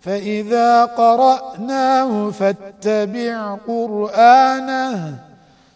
فإذا قرأناه فاتبع قرآنه